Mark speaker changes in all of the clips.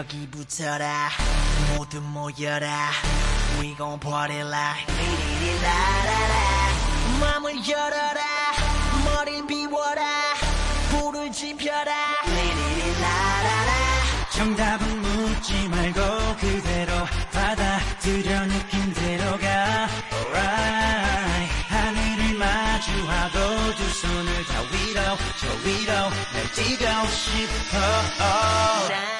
Speaker 1: 여기부터라. 모두 모여라. We gon' party like 리리리라라라. 마음을 열어라. 머리를 비워라. 불을 지펴라. 리리리라라라.
Speaker 2: 정답은 묻지 말고 그대로 받아들여 느낌대로 가 Alright. 하늘을 마주하고 두 손을 다 위로 저 위로 날 뛰고 싶어.
Speaker 1: 나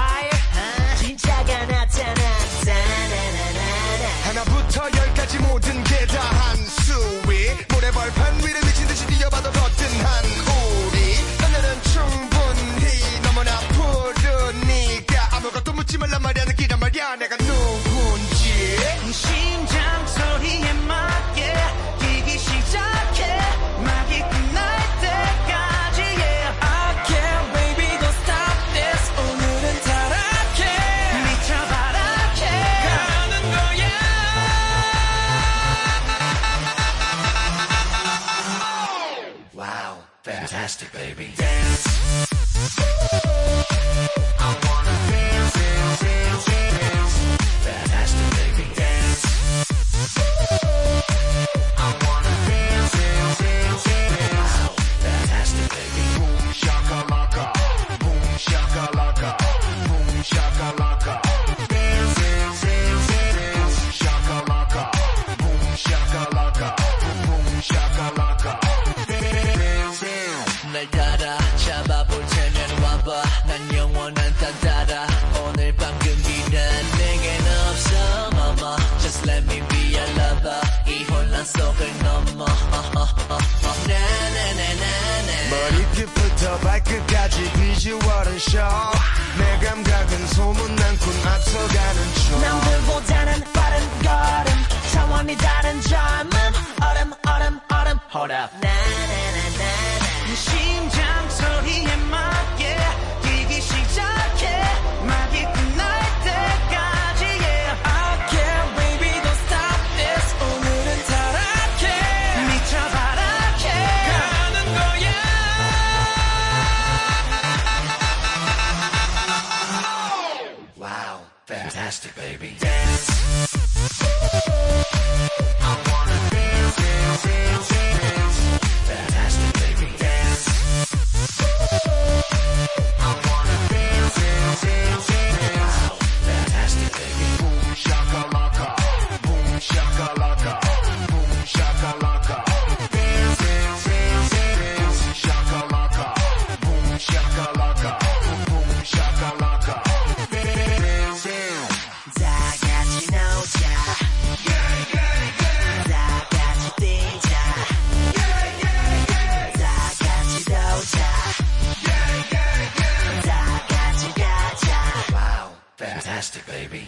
Speaker 3: 말이야 내가 누군지
Speaker 2: 심장 소리에 맞게 뛰기 시작해 막이 끝날 때까지 yeah. I can't baby don't stop this 오늘은 타락해 미쳐 바락해 가는 거야
Speaker 4: Wow, fantastic, baby. Fantastic,
Speaker 1: 이 혼란 속을 넘어. 나나나나나.
Speaker 3: 머리 끝부터 발끝까지 비주얼은 shock 내 감각은 소문난 꾼 앞서가는
Speaker 2: baby. Dance. plastic, baby.